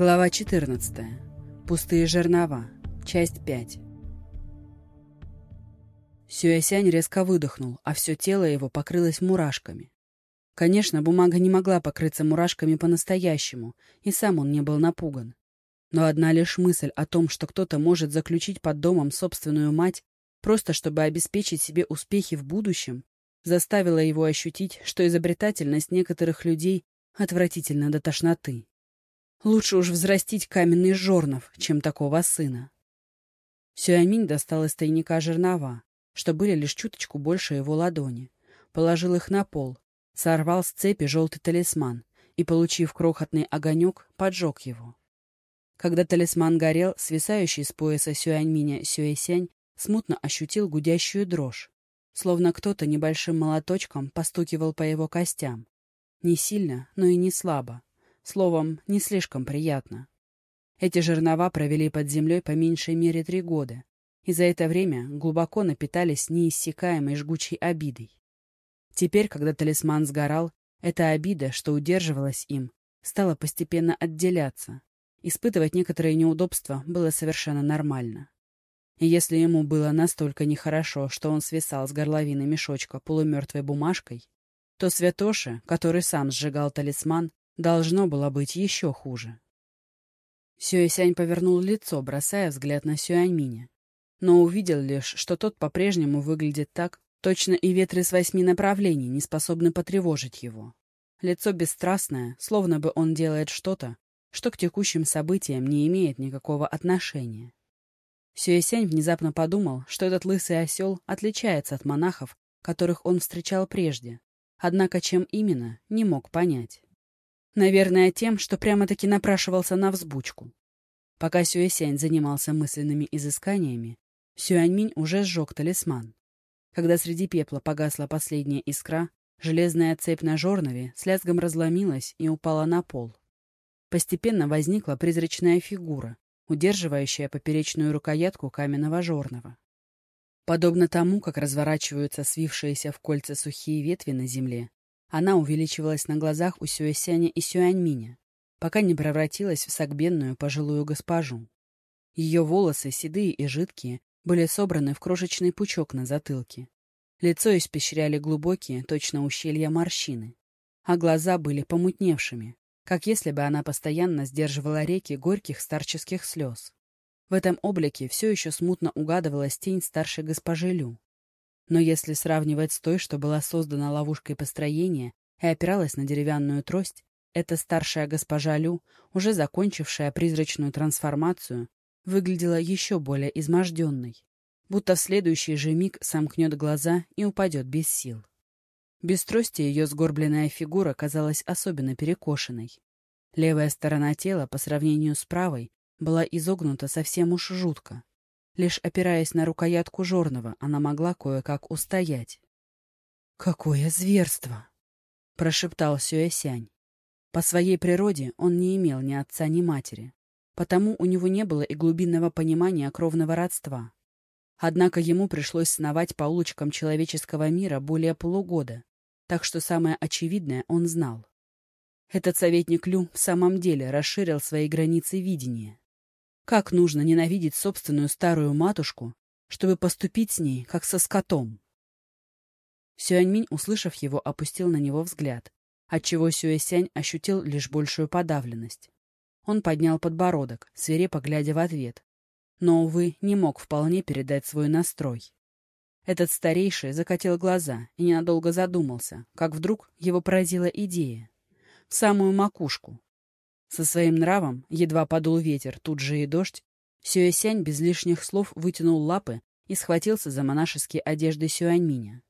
Глава 14. Пустые жернова. Часть 5. Сюэсянь резко выдохнул, а все тело его покрылось мурашками. Конечно, бумага не могла покрыться мурашками по-настоящему, и сам он не был напуган. Но одна лишь мысль о том, что кто-то может заключить под домом собственную мать, просто чтобы обеспечить себе успехи в будущем, заставила его ощутить, что изобретательность некоторых людей отвратительна до тошноты. Лучше уж взрастить каменный жорнов, чем такого сына. Сюаминь достал из тайника жернова, что были лишь чуточку больше его ладони. Положил их на пол, сорвал с цепи желтый талисман и, получив крохотный огонек, поджег его. Когда талисман горел, свисающий с пояса Сюаньминя Сюэсянь смутно ощутил гудящую дрожь, словно кто-то небольшим молоточком постукивал по его костям. Не сильно, но и не слабо. Словом, не слишком приятно. Эти жернова провели под землей по меньшей мере три года, и за это время глубоко напитались неиссякаемой жгучей обидой. Теперь, когда талисман сгорал, эта обида, что удерживалась им, стала постепенно отделяться. Испытывать некоторые неудобства было совершенно нормально. И если ему было настолько нехорошо, что он свисал с горловины мешочка полумертвой бумажкой, то Святоше, который сам сжигал талисман, Должно было быть еще хуже. Сюэсянь повернул лицо, бросая взгляд на Сюаньминя. Но увидел лишь, что тот по-прежнему выглядит так, точно и ветры с восьми направлений не способны потревожить его. Лицо бесстрастное, словно бы он делает что-то, что к текущим событиям не имеет никакого отношения. Сюэсянь внезапно подумал, что этот лысый осел отличается от монахов, которых он встречал прежде, однако чем именно, не мог понять. Наверное, тем, что прямо-таки напрашивался на взбучку. Пока Сюэсянь занимался мысленными изысканиями, Сюаньминь уже сжег талисман. Когда среди пепла погасла последняя искра, железная цепь на жорнове с лязгом разломилась и упала на пол. Постепенно возникла призрачная фигура, удерживающая поперечную рукоятку каменного жорнова. Подобно тому, как разворачиваются свившиеся в кольца сухие ветви на земле, она увеличивалась на глазах у Сюэсяня и Сюаньминя, пока не превратилась в согбенную пожилую госпожу. Ее волосы, седые и жидкие, были собраны в крошечный пучок на затылке. Лицо испещряли глубокие, точно ущелья морщины, а глаза были помутневшими, как если бы она постоянно сдерживала реки горьких старческих слез. В этом облике все еще смутно угадывалась тень старшей госпожи Лю, но если сравнивать с той, что была создана ловушкой построения и опиралась на деревянную трость, эта старшая госпожа Лю, уже закончившая призрачную трансформацию, выглядела еще более изможденной, будто в следующий же миг сомкнет глаза и упадет без сил. Без трости ее сгорбленная фигура казалась особенно перекошенной. Левая сторона тела по сравнению с правой была изогнута совсем уж жутко, Лишь опираясь на рукоятку жорного, она могла кое-как устоять. «Какое зверство!» — прошептал Сюэсянь. По своей природе он не имел ни отца, ни матери, потому у него не было и глубинного понимания кровного родства. Однако ему пришлось сновать по улочкам человеческого мира более полугода, так что самое очевидное он знал. Этот советник Лю в самом деле расширил свои границы видения. Как нужно ненавидеть собственную старую матушку, чтобы поступить с ней, как со скотом? Сюаньминь, услышав его, опустил на него взгляд, отчего Сюэсянь ощутил лишь большую подавленность. Он поднял подбородок, свирепо глядя в ответ, но, увы, не мог вполне передать свой настрой. Этот старейший закатил глаза и ненадолго задумался, как вдруг его поразила идея. В самую макушку, со своим нравом, едва подул ветер, тут же и дождь, Сюэсянь без лишних слов вытянул лапы и схватился за монашеские одежды Сюаньминя.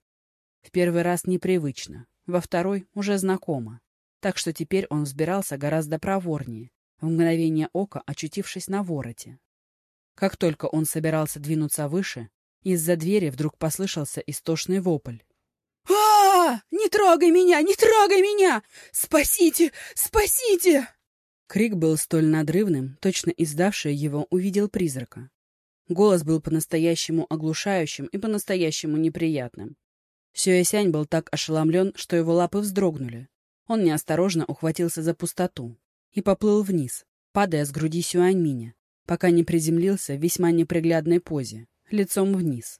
В первый раз непривычно, во второй уже знакомо, так что теперь он взбирался гораздо проворнее, в мгновение ока очутившись на вороте. Как только он собирался двинуться выше, из-за двери вдруг послышался истошный вопль. а, -а, -а Не трогай меня! Не трогай меня! Спасите! Спасите!» Крик был столь надрывным, точно издавший его увидел призрака. Голос был по-настоящему оглушающим и по-настоящему неприятным. Сюэсянь был так ошеломлен, что его лапы вздрогнули. Он неосторожно ухватился за пустоту и поплыл вниз, падая с груди Сюаньминя, пока не приземлился в весьма неприглядной позе, лицом вниз.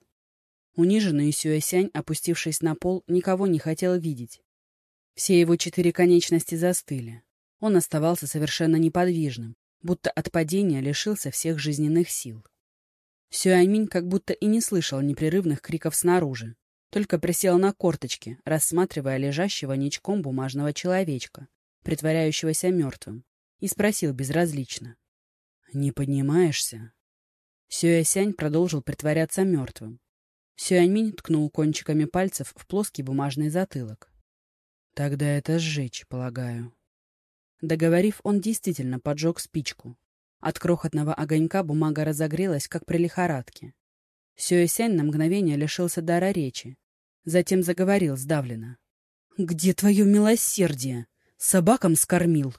Униженный Сюэсянь, опустившись на пол, никого не хотел видеть. Все его четыре конечности застыли. Он оставался совершенно неподвижным, будто от падения лишился всех жизненных сил. Сюаньминь как будто и не слышал непрерывных криков снаружи, только присел на корточки, рассматривая лежащего ничком бумажного человечка, притворяющегося мертвым, и спросил безразлично. «Не поднимаешься?» Сюэсянь продолжил притворяться мертвым. Сюаньминь ткнул кончиками пальцев в плоский бумажный затылок. «Тогда это сжечь, полагаю». Договорив, он действительно поджег спичку. От крохотного огонька бумага разогрелась, как при лихорадке. Сюэсянь на мгновение лишился дара речи. Затем заговорил сдавленно. «Где твое милосердие? Собакам скормил!»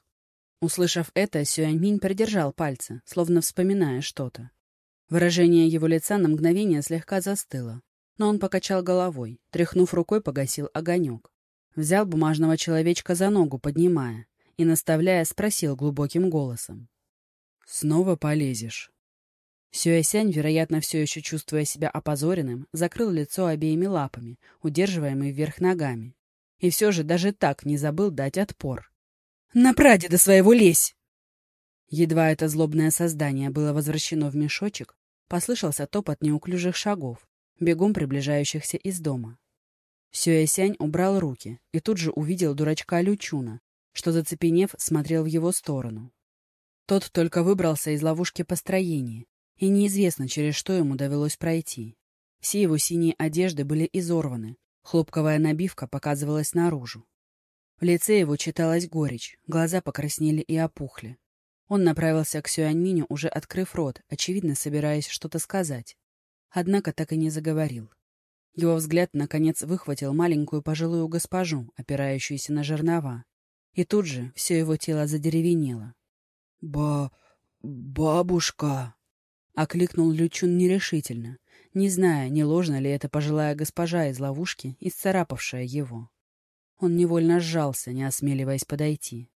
Услышав это, Сюаньминь придержал пальцы, словно вспоминая что-то. Выражение его лица на мгновение слегка застыло, но он покачал головой, тряхнув рукой, погасил огонек. Взял бумажного человечка за ногу, поднимая, и, наставляя, спросил глубоким голосом. «Снова полезешь?» Сюэсянь, вероятно, все еще чувствуя себя опозоренным, закрыл лицо обеими лапами, удерживаемый вверх ногами. И все же даже так не забыл дать отпор. «На прадеда своего лезь!» Едва это злобное создание было возвращено в мешочек, послышался топот неуклюжих шагов, бегом приближающихся из дома. Сюэсянь убрал руки и тут же увидел дурачка Лючуна, что, зацепенев, смотрел в его сторону. Тот только выбрался из ловушки построения и неизвестно, через что ему довелось пройти. Все его синие одежды были изорваны, хлопковая набивка показывалась наружу. В лице его читалась горечь, глаза покраснели и опухли. Он направился к Сюаньминю, уже открыв рот, очевидно, собираясь что-то сказать. Однако так и не заговорил. Его взгляд, наконец, выхватил маленькую пожилую госпожу, опирающуюся на жернова. И тут же все его тело задеревенело. «Ба... бабушка...» — окликнул Лючун нерешительно, не зная, не ложно ли это пожилая госпожа из ловушки, исцарапавшая его. Он невольно сжался, не осмеливаясь подойти.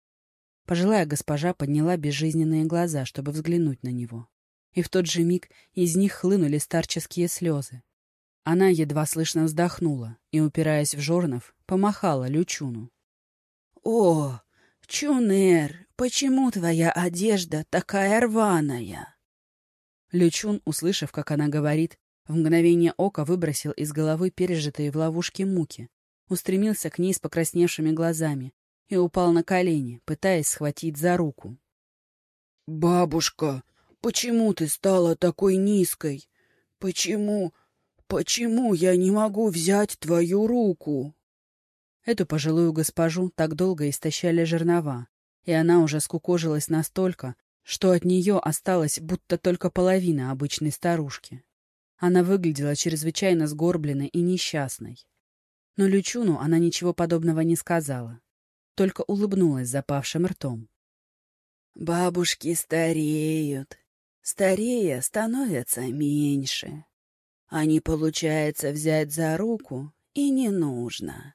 Пожилая госпожа подняла безжизненные глаза, чтобы взглянуть на него. И в тот же миг из них хлынули старческие слезы. Она едва слышно вздохнула и, упираясь в жорнов, помахала Лючуну. «О, Чунер, почему твоя одежда такая рваная?» Лючун, услышав, как она говорит, в мгновение ока выбросил из головы пережитые в ловушке муки, устремился к ней с покрасневшими глазами и упал на колени, пытаясь схватить за руку. «Бабушка, почему ты стала такой низкой? Почему, почему я не могу взять твою руку?» Эту пожилую госпожу так долго истощали жернова, и она уже скукожилась настолько, что от нее осталась будто только половина обычной старушки. Она выглядела чрезвычайно сгорбленной и несчастной. Но Лючуну она ничего подобного не сказала, только улыбнулась запавшим ртом. «Бабушки стареют, старея становятся меньше. Не получается взять за руку, и не нужно».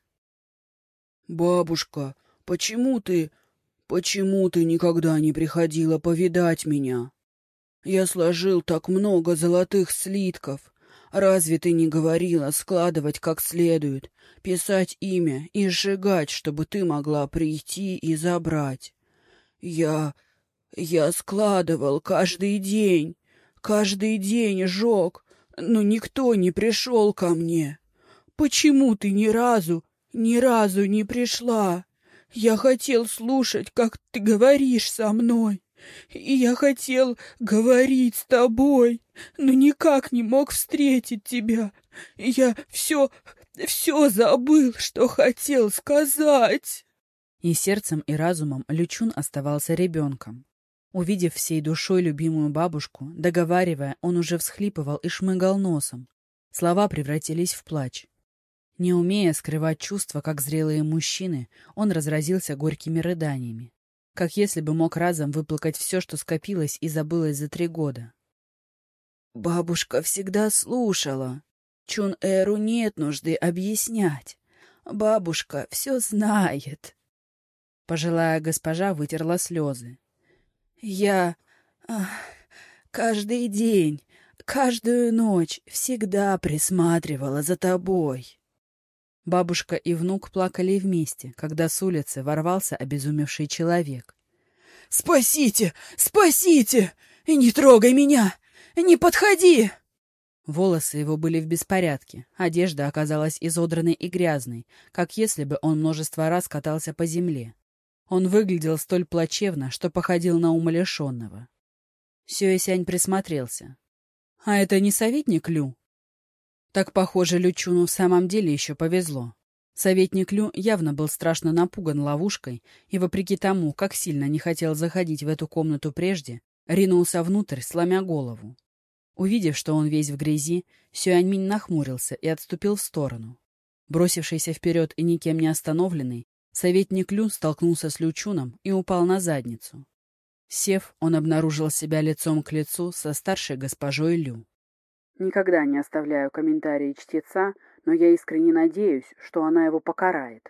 «Бабушка, почему ты «Почему ты никогда не приходила повидать меня? Я сложил так много золотых слитков. Разве ты не говорила складывать как следует, писать имя и сжигать, чтобы ты могла прийти и забрать? Я... я складывал каждый день, каждый день жег, но никто не пришел ко мне. Почему ты ни разу, ни разу не пришла?» Я хотел слушать, как ты говоришь со мной. И я хотел говорить с тобой, но никак не мог встретить тебя. Я все, все забыл, что хотел сказать. И сердцем, и разумом Лючун оставался ребенком. Увидев всей душой любимую бабушку, договаривая, он уже всхлипывал и шмыгал носом. Слова превратились в плач. Не умея скрывать чувства, как зрелые мужчины, он разразился горькими рыданиями, как если бы мог разом выплакать все, что скопилось и забылось за три года. «Бабушка всегда слушала. Чун-Эру нет нужды объяснять. Бабушка все знает». Пожилая госпожа вытерла слезы. Я ах, каждый день, каждую ночь всегда присматривала за тобой. Бабушка и внук плакали вместе, когда с улицы ворвался обезумевший человек. «Спасите! Спасите! Не трогай меня! Не подходи!» Волосы его были в беспорядке, одежда оказалась изодранной и грязной, как если бы он множество раз катался по земле. Он выглядел столь плачевно, что походил на умалишенного. Сюэсянь присмотрелся. «А это не советник Лю?» Так, похоже, Лючуну в самом деле еще повезло. Советник Лю явно был страшно напуган ловушкой и, вопреки тому, как сильно не хотел заходить в эту комнату прежде, ринулся внутрь, сломя голову. Увидев, что он весь в грязи, Сюаньминь нахмурился и отступил в сторону. Бросившийся вперед и никем не остановленный, советник Лю столкнулся с Лючуном и упал на задницу. Сев, он обнаружил себя лицом к лицу со старшей госпожой Лю. Никогда не оставляю комментарии чтеца, но я искренне надеюсь, что она его покарает.